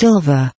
silver.